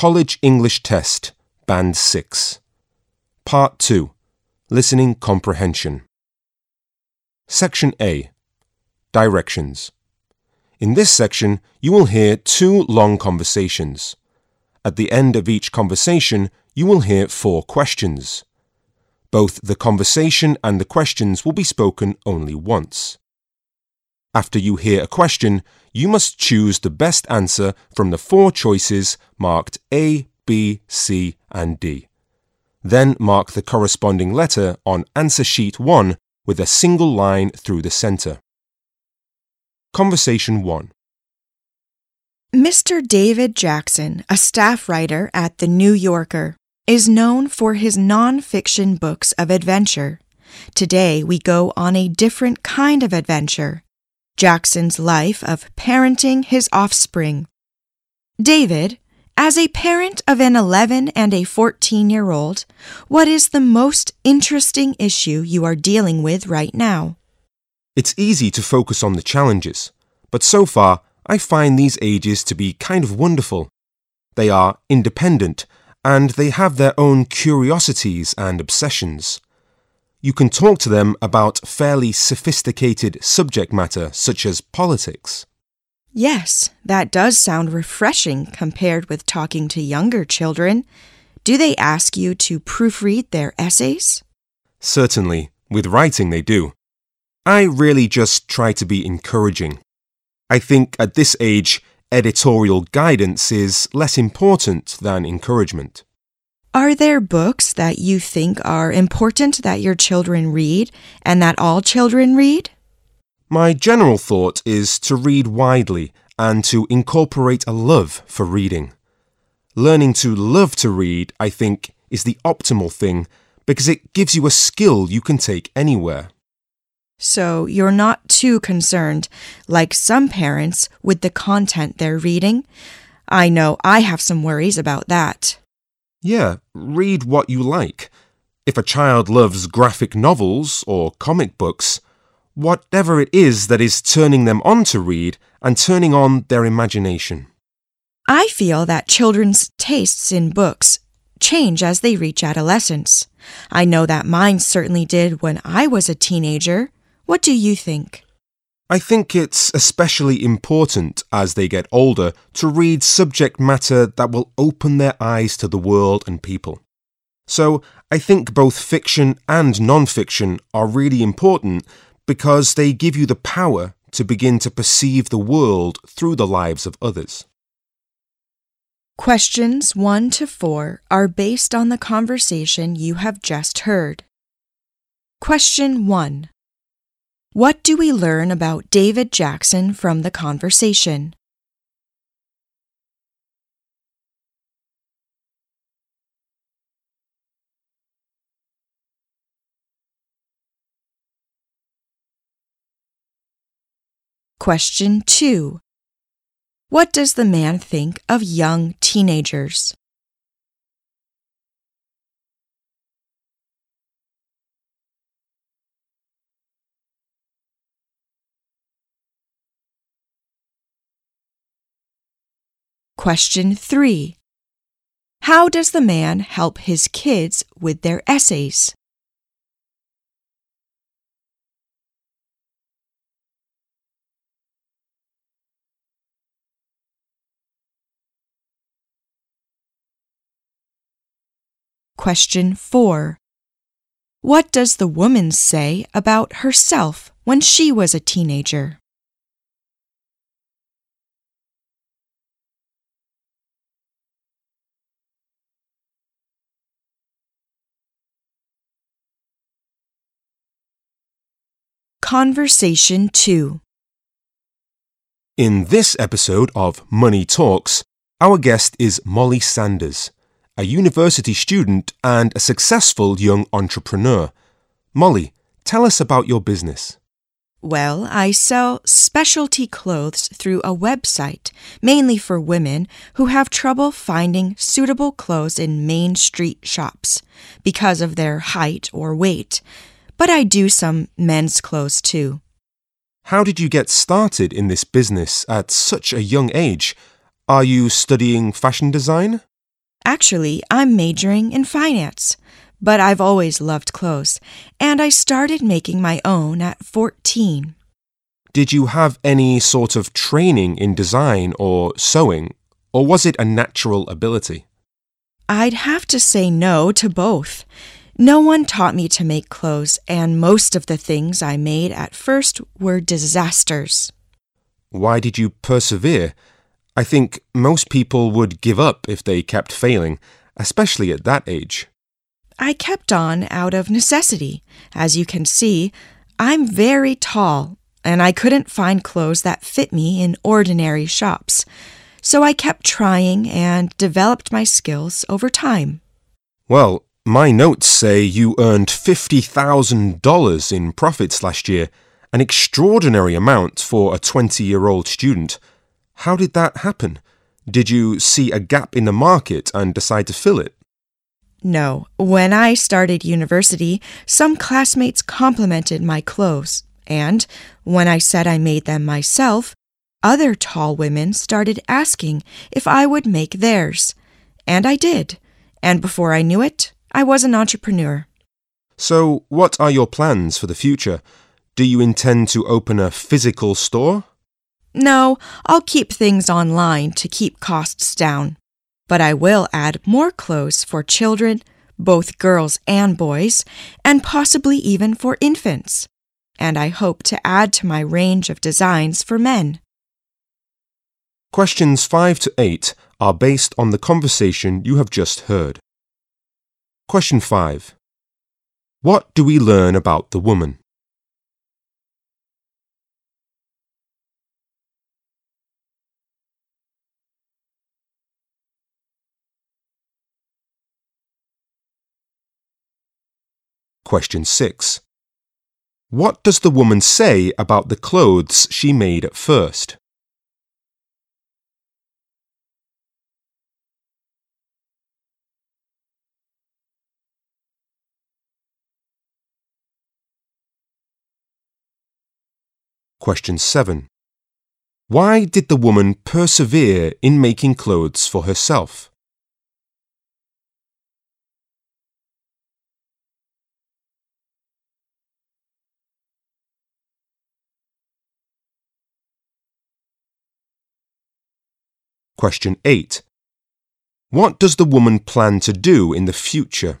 College English Test, Band 6. Part 2 Listening Comprehension. Section A Directions. In this section, you will hear two long conversations. At the end of each conversation, you will hear four questions. Both the conversation and the questions will be spoken only once. After you hear a question, you must choose the best answer from the four choices marked A, B, C, and D. Then mark the corresponding letter on answer sheet 1 with a single line through the center. Conversation 1. Mr. David Jackson, a staff writer at The New Yorker, is known for his nonfiction books of adventure. Today, we go on a different kind of adventure Jackson's life of parenting his offspring. David, as a parent of an 11 and a 14 year old, what is the most interesting issue you are dealing with right now? It's easy to focus on the challenges, but so far I find these ages to be kind of wonderful. They are independent and they have their own curiosities and obsessions. You can talk to them about fairly sophisticated subject matter such as politics. Yes, that does sound refreshing compared with talking to younger children. Do they ask you to proofread their essays? Certainly, with writing they do. I really just try to be encouraging. I think at this age, editorial guidance is less important than encouragement. Are there books that you think are important that your children read and that all children read? My general thought is to read widely and to incorporate a love for reading. Learning to love to read, I think, is the optimal thing because it gives you a skill you can take anywhere. So you're not too concerned, like some parents, with the content they're reading. I know I have some worries about that. Yeah, read what you like. If a child loves graphic novels or comic books, whatever it is that is turning them on to read and turning on their imagination. I feel that children's tastes in books change as they reach adolescence. I know that mine certainly did when I was a teenager. What do you think? I think it's especially important as they get older to read subject matter that will open their eyes to the world and people. So I think both fiction and non fiction are really important because they give you the power to begin to perceive the world through the lives of others. Questions 1 to 4 are based on the conversation you have just heard. Question 1 What do we learn about David Jackson from the conversation? Question 2 What does the man think of young teenagers? Question 3 How does the man help his kids with their essays? Question 4 What does the woman say about herself when she was a teenager? Conversation 2 In this episode of Money Talks, our guest is Molly Sanders, a university student and a successful young entrepreneur. Molly, tell us about your business. Well, I sell specialty clothes through a website, mainly for women who have trouble finding suitable clothes in main street shops because of their height or weight. But I do some men's clothes too. How did you get started in this business at such a young age? Are you studying fashion design? Actually, I'm majoring in finance, but I've always loved clothes, and I started making my own at 14. Did you have any sort of training in design or sewing, or was it a natural ability? I'd have to say no to both. No one taught me to make clothes, and most of the things I made at first were disasters. Why did you persevere? I think most people would give up if they kept failing, especially at that age. I kept on out of necessity. As you can see, I'm very tall, and I couldn't find clothes that fit me in ordinary shops. So I kept trying and developed my skills over time. Well, my notes say you earned $50,000 in profits last year, an extraordinary amount for a 20 year old student. How did that happen? Did you see a gap in the market and decide to fill it? No, when I started university, some classmates complimented my clothes, and when I said I made them myself, other tall women started asking if I would make theirs. And I did. And before I knew it, I was an entrepreneur. So, what are your plans for the future? Do you intend to open a physical store? No, I'll keep things online to keep costs down. But I will add more clothes for children, both girls and boys, and possibly even for infants. And I hope to add to my range of designs for men. Questions 5 to 8 are based on the conversation you have just heard. Question 5. What do we learn about the woman? Question 6. What does the woman say about the clothes she made at first? Question 7. Why did the woman persevere in making clothes for herself? Question 8. What does the woman plan to do in the future?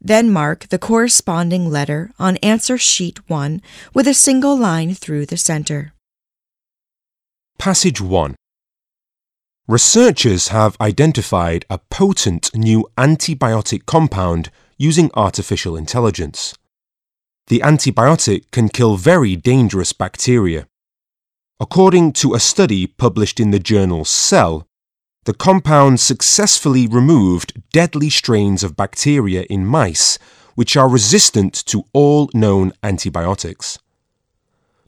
Then mark the corresponding letter on answer sheet 1 with a single line through the center. Passage 1. Researchers have identified a potent new antibiotic compound using artificial intelligence. The antibiotic can kill very dangerous bacteria. According to a study published in the journal Cell, the compound successfully removed deadly strains of bacteria in mice which are resistant to all known antibiotics.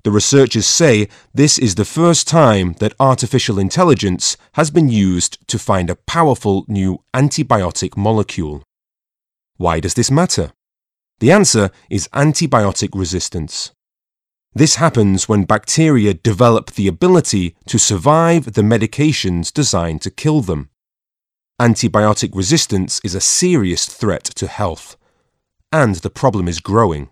The researchers say this is the first time that artificial intelligence has been used to find a powerful new antibiotic molecule. Why does this matter? The answer is antibiotic resistance. This happens when bacteria develop the ability to survive the medications designed to kill them. Antibiotic resistance is a serious threat to health, and the problem is growing.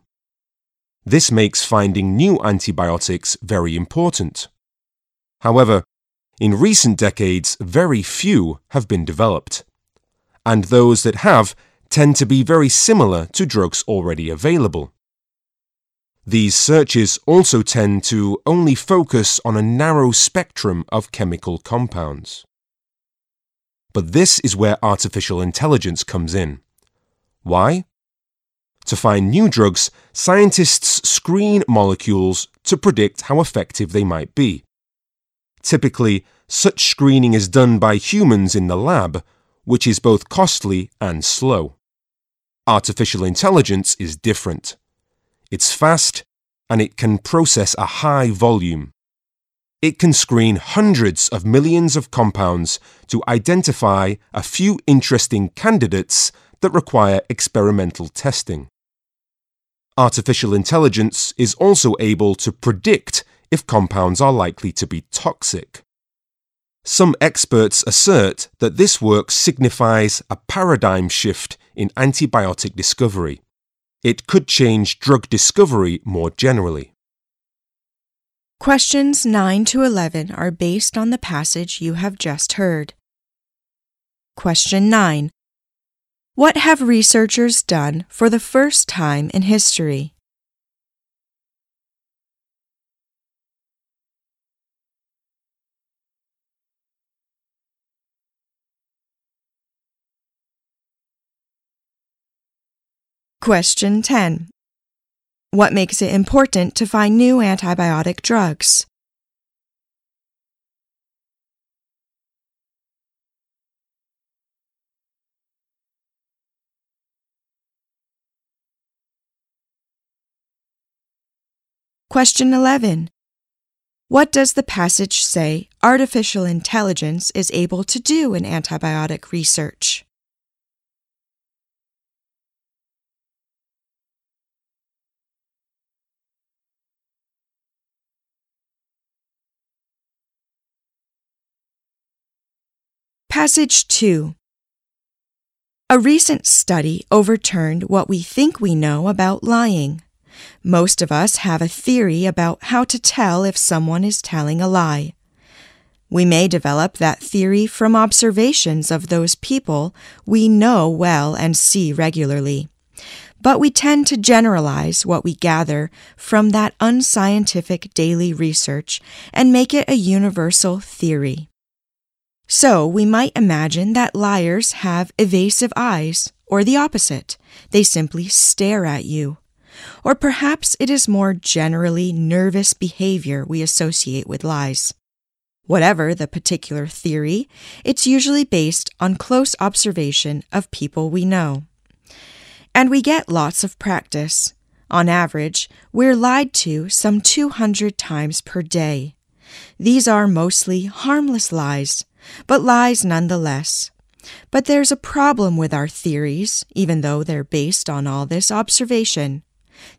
This makes finding new antibiotics very important. However, in recent decades, very few have been developed, and those that have tend to be very similar to drugs already available. These searches also tend to only focus on a narrow spectrum of chemical compounds. But this is where artificial intelligence comes in. Why? To find new drugs, scientists screen molecules to predict how effective they might be. Typically, such screening is done by humans in the lab, which is both costly and slow. Artificial intelligence is different. It's fast and it can process a high volume. It can screen hundreds of millions of compounds to identify a few interesting candidates that require experimental testing. Artificial intelligence is also able to predict if compounds are likely to be toxic. Some experts assert that this work signifies a paradigm shift in antibiotic discovery. It could change drug discovery more generally. Questions 9 to 11 are based on the passage you have just heard. Question 9. What have researchers done for the first time in history? Question 10. What makes it important to find new antibiotic drugs? Question 11. What does the passage say artificial intelligence is able to do in antibiotic research? Passage 2 A recent study overturned what we think we know about lying. Most of us have a theory about how to tell if someone is telling a lie. We may develop that theory from observations of those people we know well and see regularly. But we tend to generalize what we gather from that unscientific daily research and make it a universal theory. So we might imagine that liars have evasive eyes, or the opposite. They simply stare at you. Or perhaps it is more generally nervous behavior we associate with lies. Whatever the particular theory, it's usually based on close observation of people we know. And we get lots of practice. On average, we're lied to some 200 times per day. These are mostly harmless lies, but lies nonetheless. But there's a problem with our theories, even though they're based on all this observation.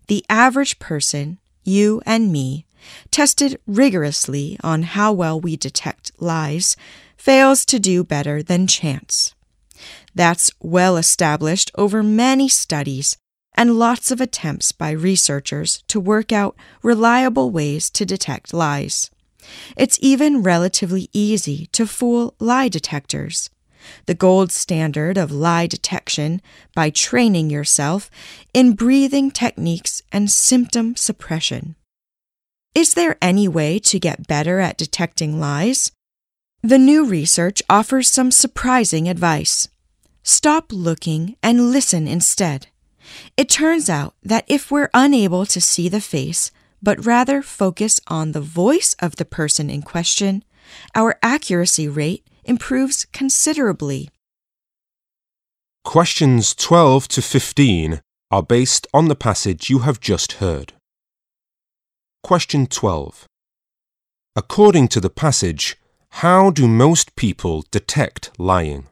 The average person, you and me, tested rigorously on how well we detect lies, fails to do better than chance. That's well established over many studies and lots of attempts by researchers to work out reliable ways to detect lies. It's even relatively easy to fool lie detectors. The gold standard of lie detection by training yourself in breathing techniques and symptom suppression. Is there any way to get better at detecting lies? The new research offers some surprising advice. Stop looking and listen instead. It turns out that if we're unable to see the face, but rather focus on the voice of the person in question, our accuracy rate improves considerably. Questions 12 to 15 are based on the passage you have just heard. Question 12. According to the passage, how do most people detect lying?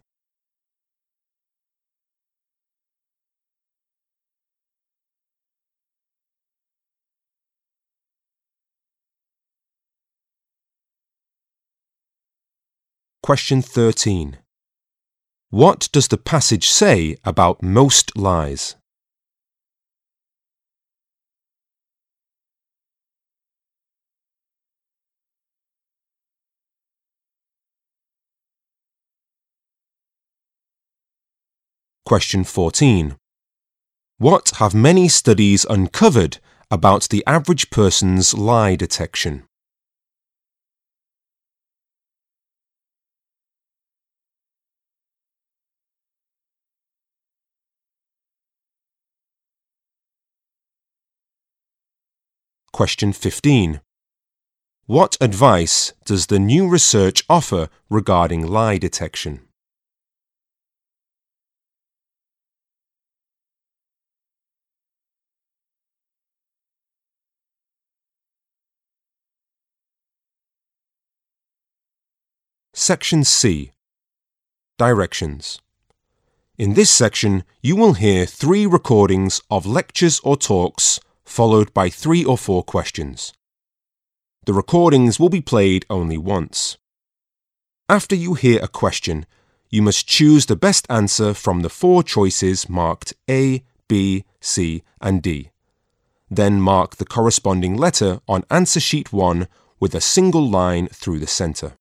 Question 13. What does the passage say about most lies? Question 14. What have many studies uncovered about the average person's lie detection? Question 15. What advice does the new research offer regarding lie detection? Section C Directions In this section, you will hear three recordings of lectures or talks, followed by three or four questions. The recordings will be played only once. After you hear a question, you must choose the best answer from the four choices marked A, B, C, and D. Then mark the corresponding letter on answer sheet 1 with a single line through the center.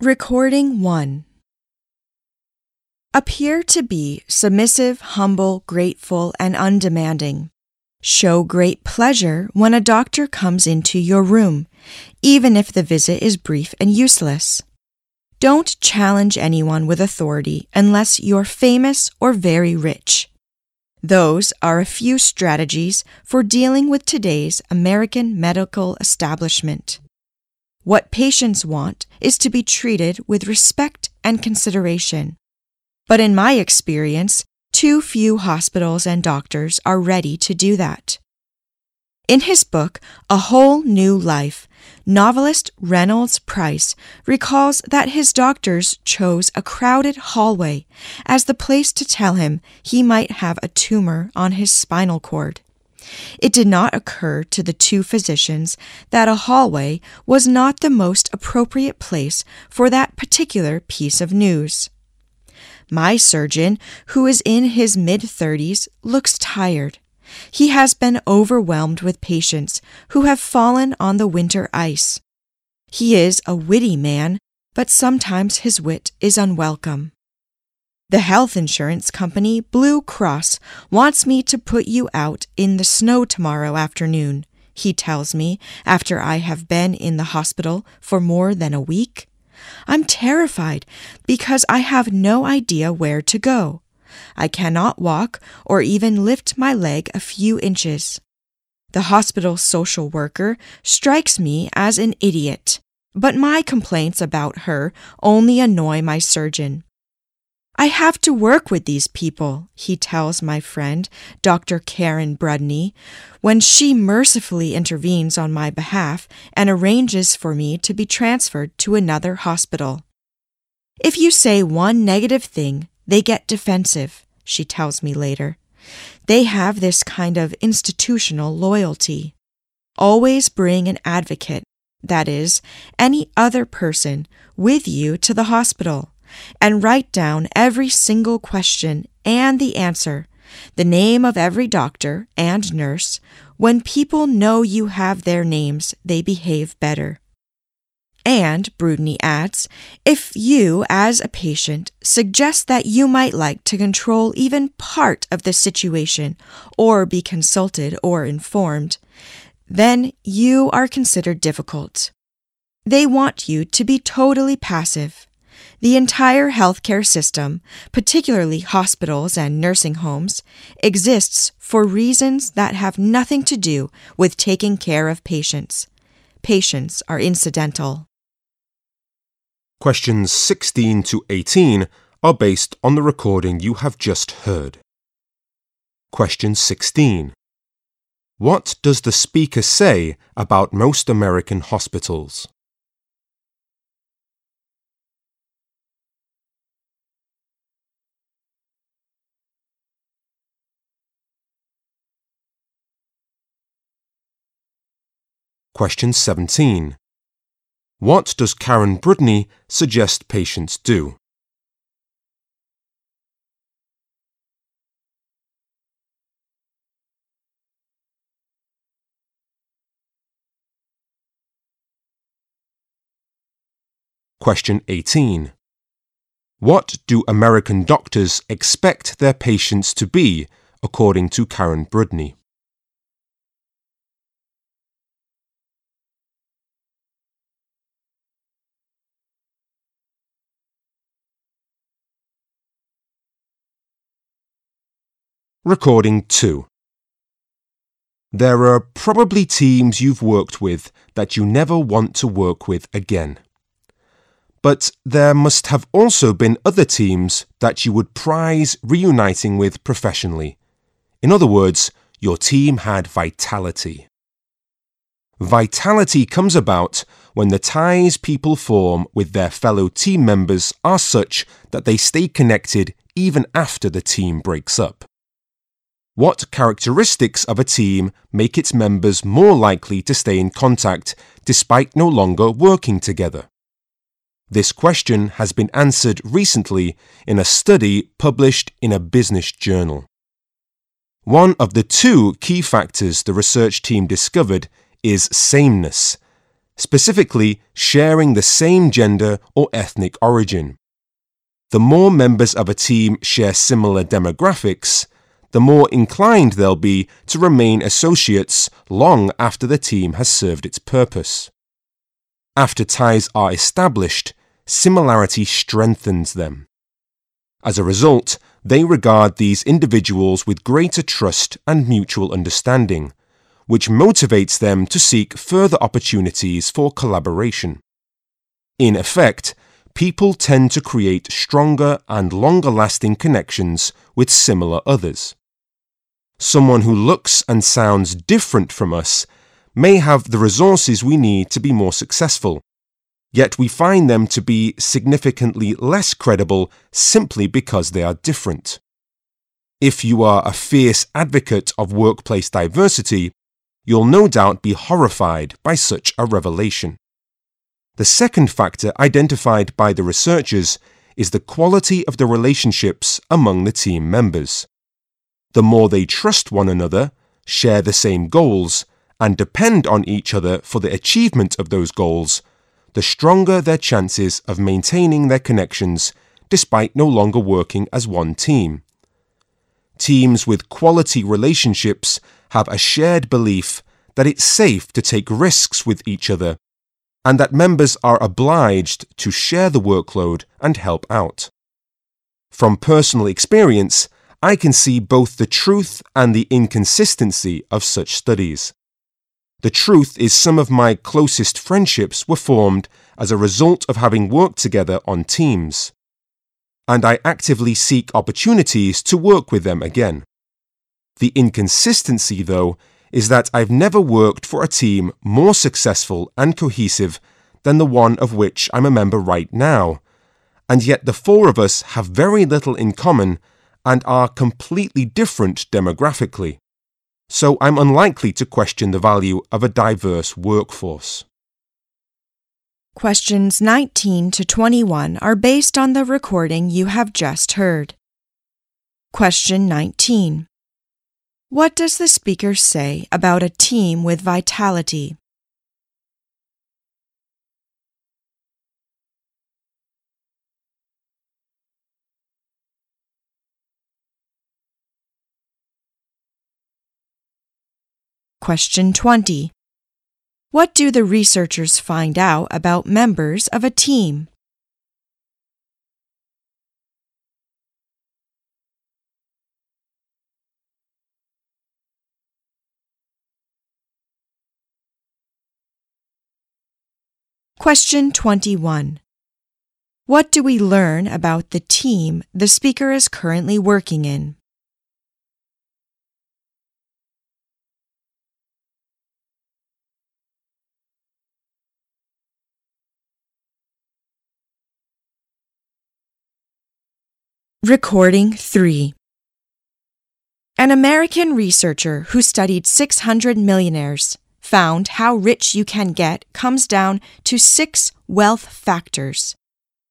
Recording 1 Appear to be submissive, humble, grateful, and undemanding. Show great pleasure when a doctor comes into your room, even if the visit is brief and useless. Don't challenge anyone with authority unless you're famous or very rich. Those are a few strategies for dealing with today's American medical establishment. What patients want is to be treated with respect and consideration. But in my experience, too few hospitals and doctors are ready to do that. In his book, A Whole New Life, novelist Reynolds Price recalls that his doctors chose a crowded hallway as the place to tell him he might have a tumor on his spinal cord. It did not occur to the two physicians that a hallway was not the most appropriate place for that particular piece of news. My surgeon, who is in his mid 30s, looks tired. He has been overwhelmed with patients who have fallen on the winter ice. He is a witty man, but sometimes his wit is unwelcome. The health insurance company Blue Cross wants me to put you out in the snow tomorrow afternoon, he tells me after I have been in the hospital for more than a week. I'm terrified because I have no idea where to go. I cannot walk or even lift my leg a few inches. The hospital social worker strikes me as an idiot, but my complaints about her only annoy my surgeon. I have to work with these people, he tells my friend, Dr. Karen Brudney, when she mercifully intervenes on my behalf and arranges for me to be transferred to another hospital. If you say one negative thing, they get defensive, she tells me later. They have this kind of institutional loyalty. Always bring an advocate, that is, any other person, with you to the hospital and write down every single question and the answer, the name of every doctor and nurse. When people know you have their names, they behave better. And, Brudney adds, if you, as a patient, suggest that you might like to control even part of the situation or be consulted or informed, then you are considered difficult. They want you to be totally passive. The entire healthcare system, particularly hospitals and nursing homes, exists for reasons that have nothing to do with taking care of patients. Patients are incidental. Questions 16 to 18 are based on the recording you have just heard. Question 16. What does the speaker say about most American hospitals? Question 17. What does Karen Brudney suggest patients do? Question 18. What do American doctors expect their patients to be, according to Karen Brudney? Recording 2 There are probably teams you've worked with that you never want to work with again. But there must have also been other teams that you would prize reuniting with professionally. In other words, your team had vitality. Vitality comes about when the ties people form with their fellow team members are such that they stay connected even after the team breaks up. What characteristics of a team make its members more likely to stay in contact despite no longer working together? This question has been answered recently in a study published in a business journal. One of the two key factors the research team discovered is sameness, specifically sharing the same gender or ethnic origin. The more members of a team share similar demographics, the more inclined they'll be to remain associates long after the team has served its purpose. After ties are established, similarity strengthens them. As a result, they regard these individuals with greater trust and mutual understanding, which motivates them to seek further opportunities for collaboration. In effect, people tend to create stronger and longer lasting connections with similar others. Someone who looks and sounds different from us may have the resources we need to be more successful, yet we find them to be significantly less credible simply because they are different. If you are a fierce advocate of workplace diversity, you'll no doubt be horrified by such a revelation. The second factor identified by the researchers is the quality of the relationships among the team members. The more they trust one another, share the same goals, and depend on each other for the achievement of those goals, the stronger their chances of maintaining their connections despite no longer working as one team. Teams with quality relationships have a shared belief that it's safe to take risks with each other and that members are obliged to share the workload and help out. From personal experience, I can see both the truth and the inconsistency of such studies. The truth is some of my closest friendships were formed as a result of having worked together on teams. And I actively seek opportunities to work with them again. The inconsistency, though, is that I've never worked for a team more successful and cohesive than the one of which I'm a member right now, and yet the four of us have very little in common and are completely different demographically. So I'm unlikely to question the value of a diverse workforce. Questions 19 to 21 are based on the recording you have just heard. Question 19. What does the speaker say about a team with vitality? Question 20. What do the researchers find out about members of a team? Question 21. What do we learn about the team the speaker is currently working in? Recording 3 An American researcher who studied 600 millionaires found how rich you can get comes down to six wealth factors.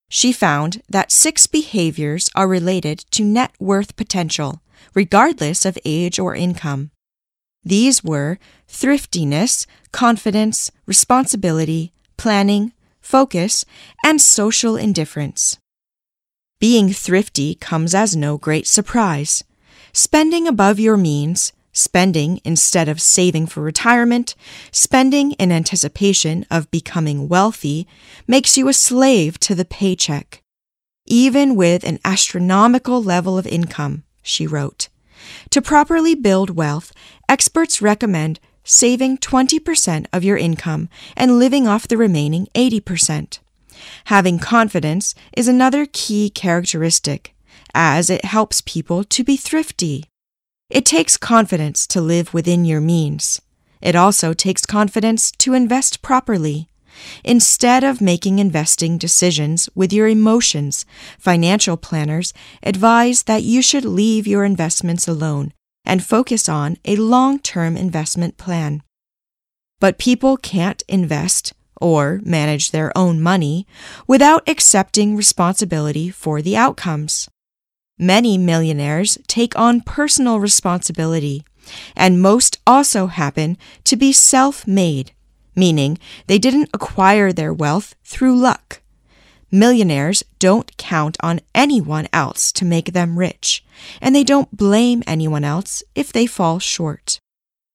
She found that six behaviors are related to net worth potential, regardless of age or income. These were thriftiness, confidence, responsibility, planning, focus, and social indifference. Being thrifty comes as no great surprise. Spending above your means, spending instead of saving for retirement, spending in anticipation of becoming wealthy, makes you a slave to the paycheck. Even with an astronomical level of income, she wrote. To properly build wealth, experts recommend saving 20% of your income and living off the remaining 80%. Having confidence is another key characteristic, as it helps people to be thrifty. It takes confidence to live within your means. It also takes confidence to invest properly. Instead of making investing decisions with your emotions, financial planners advise that you should leave your investments alone and focus on a long term investment plan. But people can't invest or manage their own money without accepting responsibility for the outcomes. Many millionaires take on personal responsibility, and most also happen to be self made, meaning they didn't acquire their wealth through luck. Millionaires don't count on anyone else to make them rich, and they don't blame anyone else if they fall short.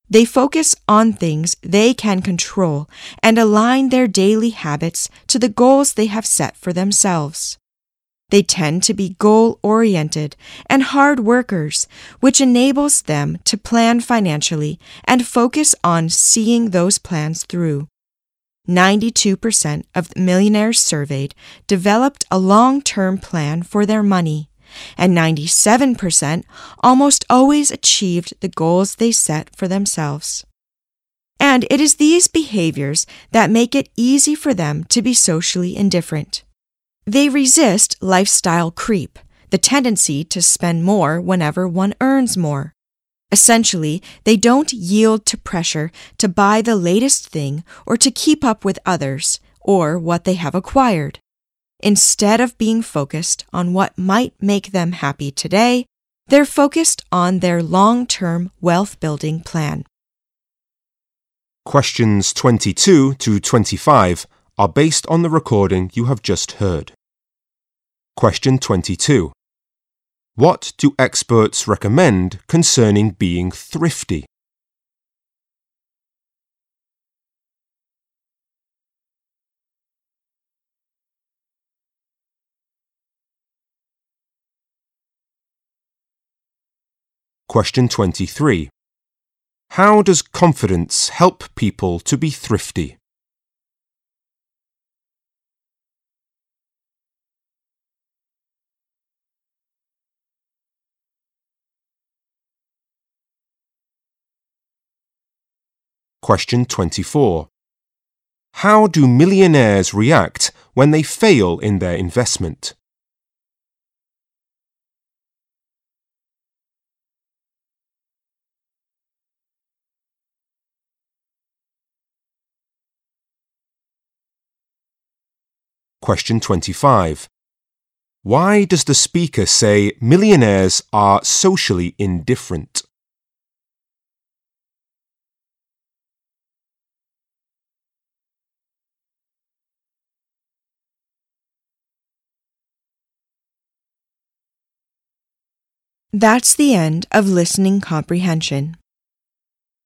They focus on things they can control and align their daily habits to the goals they have set for themselves. They tend to be goal oriented and hard workers, which enables them to plan financially and focus on seeing those plans through. 92% of millionaires surveyed developed a long term plan for their money, and 97% almost always achieved the goals they set for themselves. And it is these behaviors that make it easy for them to be socially indifferent. They resist lifestyle creep, the tendency to spend more whenever one earns more. Essentially, they don't yield to pressure to buy the latest thing or to keep up with others or what they have acquired. Instead of being focused on what might make them happy today, they're focused on their long term wealth building plan. Questions 22 to 25 are based on the recording you have just heard. Question 22. What do experts recommend concerning being thrifty? Question 23. How does confidence help people to be thrifty? Question 24. How do millionaires react when they fail in their investment? Question 25. Why does the speaker say millionaires are socially indifferent? That's the end of listening comprehension.